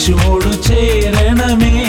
శిశువుడు చేరణమే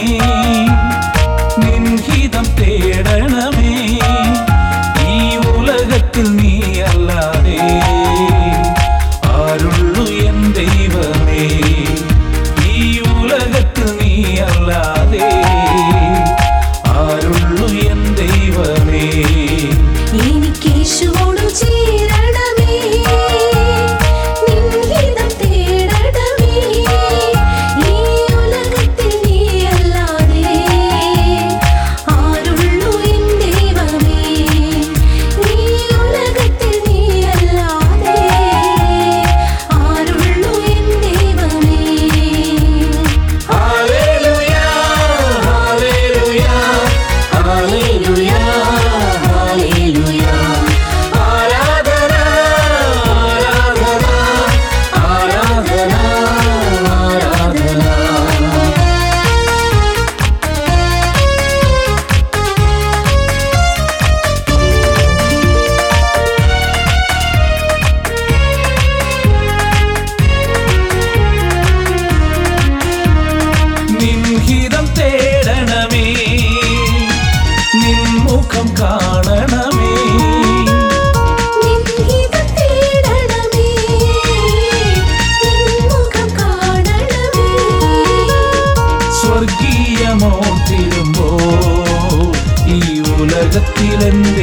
为了你。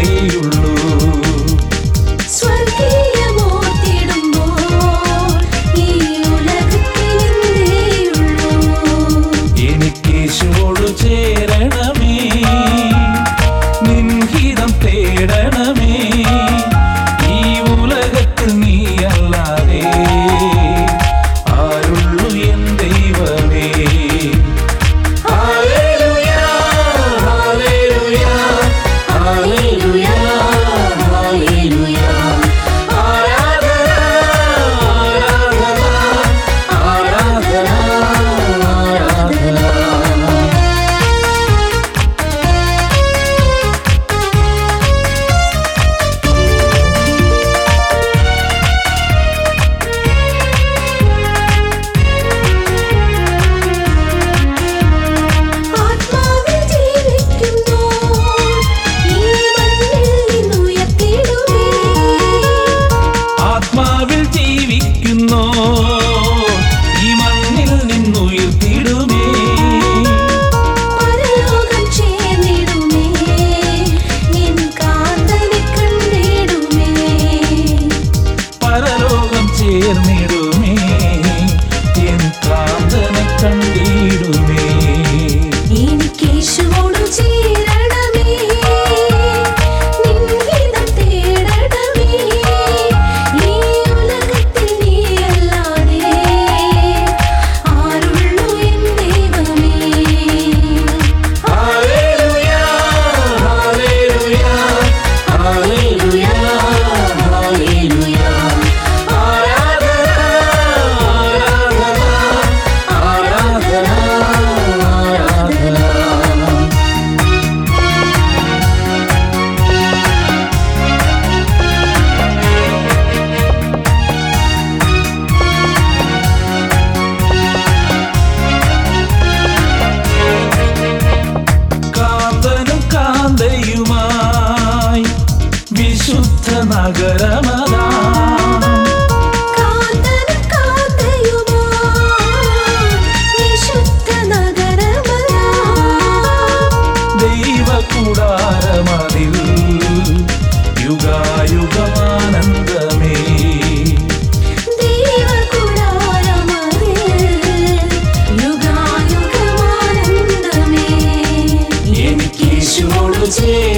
சேர்ந்திடுமே என் காந்தனை கண்டிடுமே. Chi